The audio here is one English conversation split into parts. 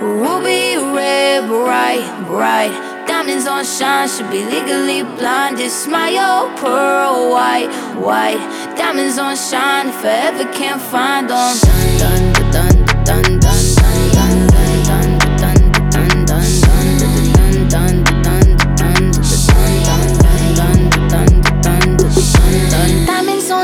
Ruby red, bright, bright. Diamonds on shine should be legally blind blinded. Smile pearl white, white. Diamonds on shine if I ever can't find them. Dun, dun, dun, dun, dun, dun.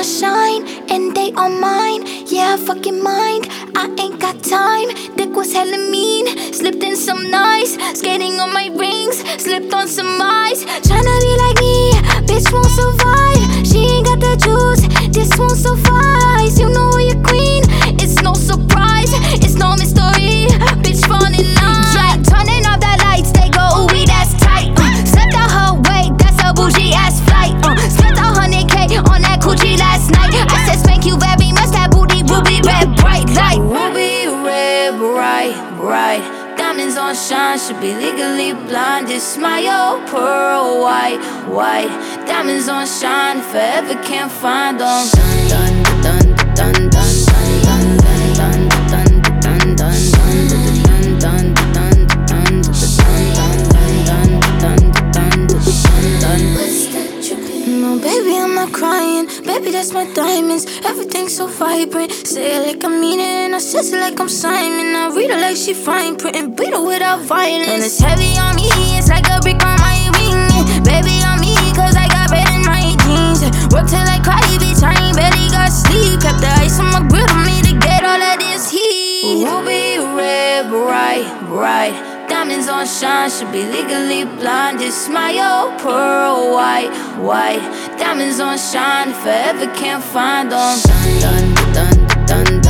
Shine and they all mine. Yeah, fucking mind. I ain't got time. Dick was hella mean. Slipped in some nice. Skating on my rings. Slipped on some ice. Tryna be like me. Bitch won't survive. She ain't got the juice. This won't suffice. You know you're queen. It's no surprise. It's no mystery. Bitch falling in line. Yeah, turning off the lights. They go, ooh, that's tight. Uh, slept out her way. That's a bougie ass flight. Uh, spent a hundred K on that coochie last night. I said, thank you very much. That booty ruby red bright light. Ruby red, bright, bright. Diamonds on shine, should be legally blind. Just smile, pearl white, white. Diamonds on shine, if I ever can't find them. Dun, that's my diamonds. Everything's so vibrant. Say it like I mean it, and I says it like I'm Simon. I read her like she fine print and beat her without violence. And it's heavy on me, it's like a brick on my wing. Baby, on me, cause I got red in my jeans. Work till I cry, bitch, I ain't barely got sleep. Kept the ice on my grill me to get all of this heat. Ruby red, bright, bright. Diamonds on shine, should be legally blind. Just smile, pearl white, white. Diamonds on shine, if ever can't find them. Dun, dun, dun, dun, dun,